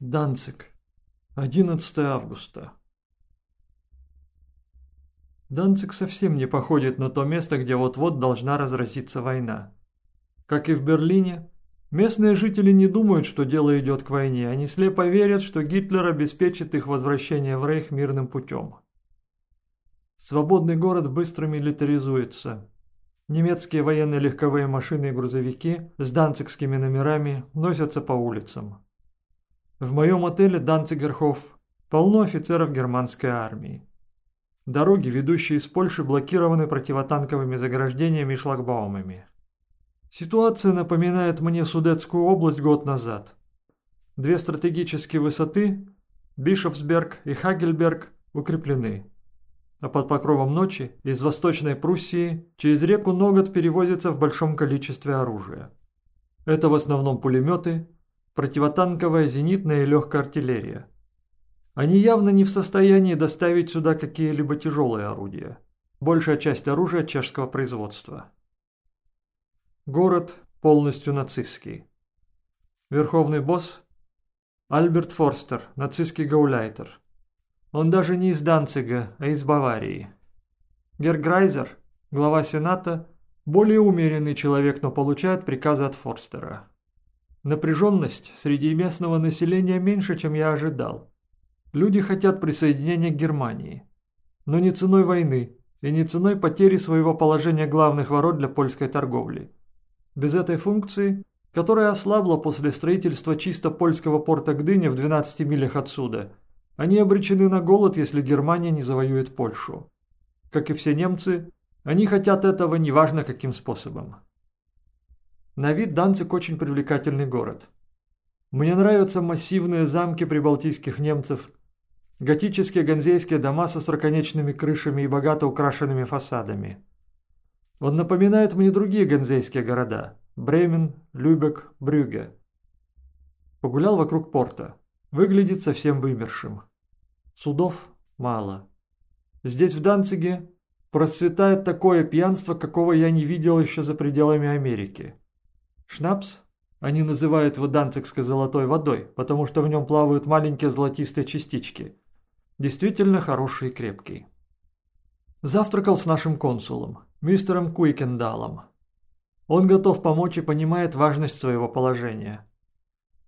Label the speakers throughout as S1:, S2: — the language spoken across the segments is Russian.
S1: Данцик. 11 августа. Данцик совсем не походит на то место, где вот-вот должна разразиться война. Как и в Берлине, местные жители не думают, что дело идет к войне, они слепо верят, что Гитлер обеспечит их возвращение в Рейх мирным путем. Свободный город быстро милитаризуется. Немецкие военные легковые машины и грузовики с данцикскими номерами носятся по улицам. В моем отеле Данцигерхоф полно офицеров германской армии. Дороги, ведущие из Польши, блокированы противотанковыми заграждениями и шлагбаумами. Ситуация напоминает мне Судетскую область год назад. Две стратегические высоты, Бишофсберг и Хагельберг, укреплены. А под покровом ночи из Восточной Пруссии через реку Ногот перевозится в большом количестве оружия. Это в основном пулеметы, противотанковая, зенитная и легкая артиллерия. Они явно не в состоянии доставить сюда какие-либо тяжелые орудия. Большая часть оружия чешского производства. Город полностью нацистский. Верховный босс – Альберт Форстер, нацистский гауляйтер. Он даже не из Данцига, а из Баварии. Герграйзер, глава Сената, более умеренный человек, но получает приказы от Форстера. Напряженность среди местного населения меньше, чем я ожидал. Люди хотят присоединения к Германии. Но не ценой войны и не ценой потери своего положения главных ворот для польской торговли. Без этой функции, которая ослабла после строительства чисто польского порта Гдыня в 12 милях отсюда, они обречены на голод, если Германия не завоюет Польшу. Как и все немцы, они хотят этого неважно каким способом. На вид Данцик очень привлекательный город. Мне нравятся массивные замки прибалтийских немцев, готические ганзейские дома со строконечными крышами и богато украшенными фасадами. Он напоминает мне другие ганзейские города – Бремен, Любек, Брюге. Погулял вокруг порта. Выглядит совсем вымершим. Судов мало. Здесь, в Данциге, процветает такое пьянство, какого я не видел еще за пределами Америки. Шнапс? Они называют его данцикской золотой водой, потому что в нем плавают маленькие золотистые частички. Действительно хороший и крепкий. Завтракал с нашим консулом, мистером Куикендалом. Он готов помочь и понимает важность своего положения.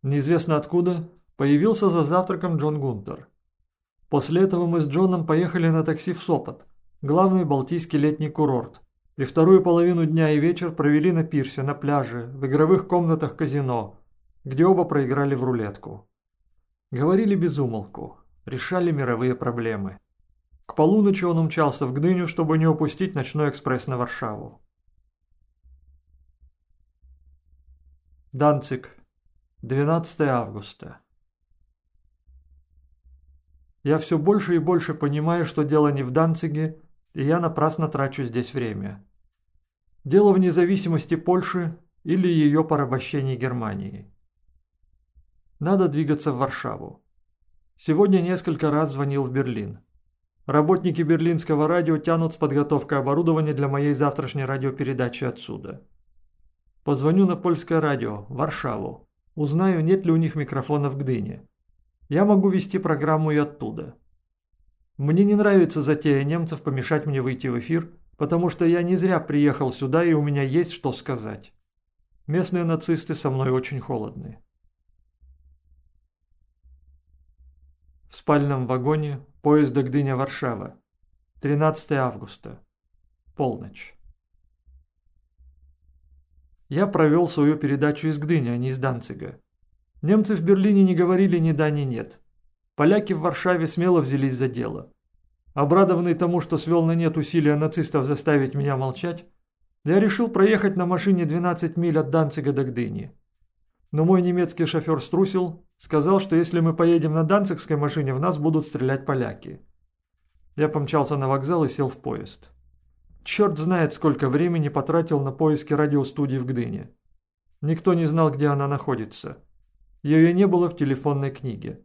S1: Неизвестно откуда появился за завтраком Джон Гунтер. После этого мы с Джоном поехали на такси в Сопот, главный балтийский летний курорт, и вторую половину дня и вечер провели на пирсе, на пляже, в игровых комнатах казино, где оба проиграли в рулетку. Говорили без умолку, решали мировые проблемы. К полуночи он умчался в Гдыню, чтобы не упустить ночной экспресс на Варшаву. Данцик, 12 августа. Я все больше и больше понимаю, что дело не в Данциге, и я напрасно трачу здесь время. Дело в независимости Польши или ее порабощении Германии. Надо двигаться в Варшаву. Сегодня несколько раз звонил в Берлин. Работники берлинского радио тянут с подготовкой оборудования для моей завтрашней радиопередачи отсюда. Позвоню на польское радио, Варшаву. Узнаю, нет ли у них микрофона в Гдыне. Я могу вести программу и оттуда. Мне не нравится затея немцев помешать мне выйти в эфир, потому что я не зря приехал сюда и у меня есть что сказать. Местные нацисты со мной очень холодны. В спальном вагоне поезда Гдыня-Варшава. 13 августа. Полночь. Я провел свою передачу из Гдыни, а не из Данцига. Немцы в Берлине не говорили ни да, ни нет. Поляки в Варшаве смело взялись за дело. Обрадованный тому, что свел на нет усилия нацистов заставить меня молчать, я решил проехать на машине 12 миль от Данцига до Гдыни. Но мой немецкий шофер струсил, сказал, что если мы поедем на данцигской машине, в нас будут стрелять поляки. Я помчался на вокзал и сел в поезд. Черт знает, сколько времени потратил на поиски радиостудии в Гдыне. Никто не знал, где она находится. Ее не было в телефонной книге.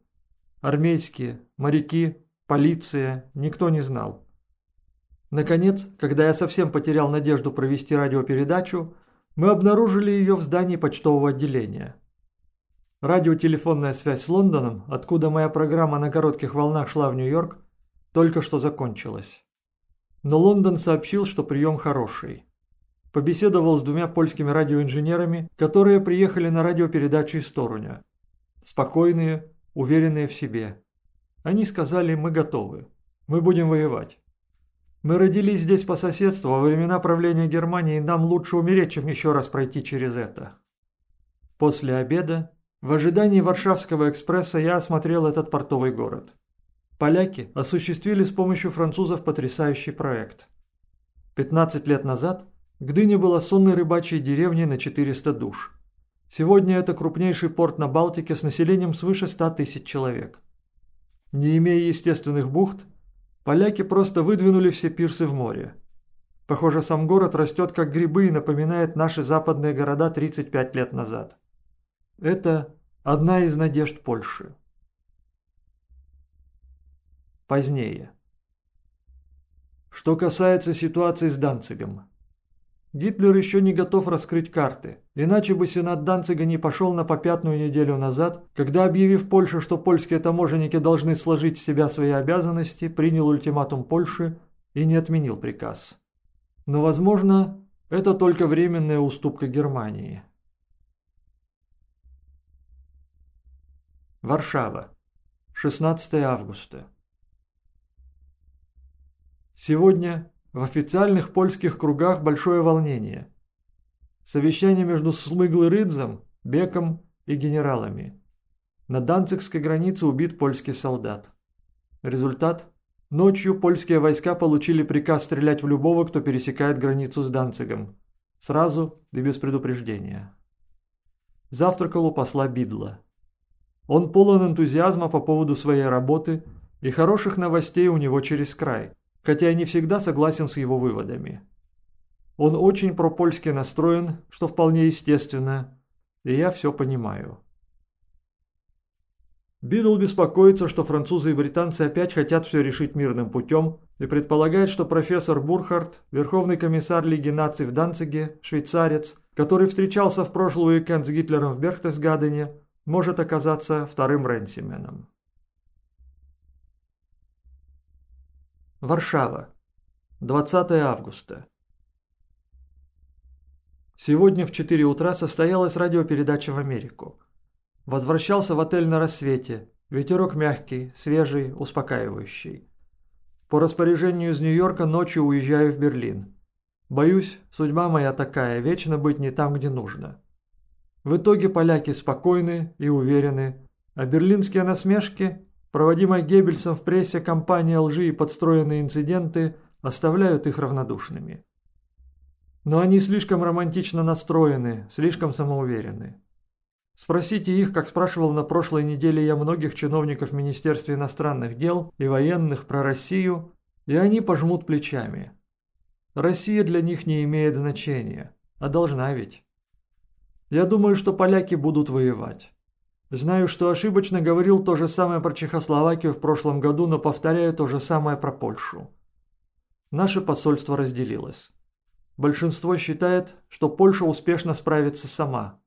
S1: Армейские, моряки, полиция, никто не знал. Наконец, когда я совсем потерял надежду провести радиопередачу, мы обнаружили ее в здании почтового отделения. Радиотелефонная связь с Лондоном, откуда моя программа на коротких волнах шла в Нью-Йорк, только что закончилась. Но Лондон сообщил, что прием хороший. Побеседовал с двумя польскими радиоинженерами, которые приехали на радиопередачу из Торуня. Спокойные, уверенные в себе. Они сказали, мы готовы. Мы будем воевать. Мы родились здесь по соседству, во времена правления Германии нам лучше умереть, чем еще раз пройти через это. После обеда, в ожидании Варшавского экспресса, я осмотрел этот портовый город. Поляки осуществили с помощью французов потрясающий проект. 15 лет назад Гдыня была сонной рыбачьей деревней на 400 душ. Сегодня это крупнейший порт на Балтике с населением свыше 100 тысяч человек. Не имея естественных бухт, Поляки просто выдвинули все пирсы в море. Похоже, сам город растет как грибы и напоминает наши западные города 35 лет назад. Это одна из надежд Польши. Позднее. Что касается ситуации с Данцигом. Гитлер еще не готов раскрыть карты, иначе бы Сенат Данцига не пошел на попятную неделю назад, когда, объявив Польше, что польские таможенники должны сложить с себя свои обязанности, принял ультиматум Польши и не отменил приказ. Но, возможно, это только временная уступка Германии. Варшава. 16 августа. Сегодня в официальных польских кругах большое волнение. Совещание между Смыглы-Рыдзом, Беком и генералами. На Данцигской границе убит польский солдат. Результат – ночью польские войска получили приказ стрелять в любого, кто пересекает границу с Данцигом. Сразу и без предупреждения. Завтракал у посла Бидла. Он полон энтузиазма по поводу своей работы и хороших новостей у него через край – хотя я не всегда согласен с его выводами. Он очень пропольски настроен, что вполне естественно, и я все понимаю. Бидл беспокоится, что французы и британцы опять хотят все решить мирным путем и предполагает, что профессор Бурхард, верховный комиссар Лиги наций в Данциге, швейцарец, который встречался в прошлый уикенд с Гитлером в Берхтесгадене, может оказаться вторым Ренсименом. Варшава. 20 августа. Сегодня в 4 утра состоялась радиопередача в Америку. Возвращался в отель на рассвете. Ветерок мягкий, свежий, успокаивающий. По распоряжению из Нью-Йорка ночью уезжаю в Берлин. Боюсь, судьба моя такая, вечно быть не там, где нужно. В итоге поляки спокойны и уверены, а берлинские насмешки Проводимая Геббельсом в прессе кампания лжи и подстроенные инциденты оставляют их равнодушными. Но они слишком романтично настроены, слишком самоуверены. Спросите их, как спрашивал на прошлой неделе я многих чиновников в Министерстве иностранных дел и военных про Россию, и они пожмут плечами. Россия для них не имеет значения, а должна ведь. Я думаю, что поляки будут воевать. Знаю, что ошибочно говорил то же самое про Чехословакию в прошлом году, но повторяю то же самое про Польшу. Наше посольство разделилось. Большинство считает, что Польша успешно справится сама.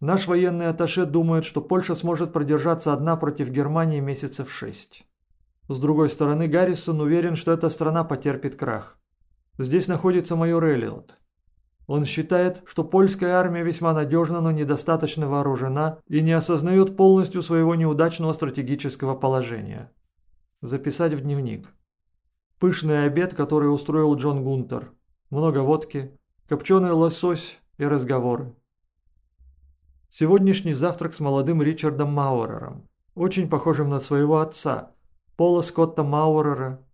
S1: Наш военный атташе думает, что Польша сможет продержаться одна против Германии месяцев шесть. С другой стороны, Гаррисон уверен, что эта страна потерпит крах. Здесь находится майор Эллиот. Он считает, что польская армия весьма надежна, но недостаточно вооружена и не осознает полностью своего неудачного стратегического положения. Записать в дневник. Пышный обед, который устроил Джон Гунтер. Много водки, копченый лосось и разговоры. Сегодняшний завтрак с молодым Ричардом Мауэрером, очень похожим на своего отца, Пола Скотта Мауэрера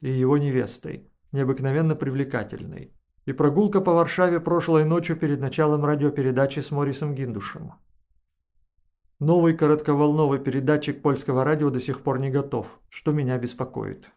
S1: и его невестой, необыкновенно привлекательной и прогулка по Варшаве прошлой ночью перед началом радиопередачи с Морисом Гиндушем. Новый коротковолновый передатчик польского радио до сих пор не готов, что меня беспокоит.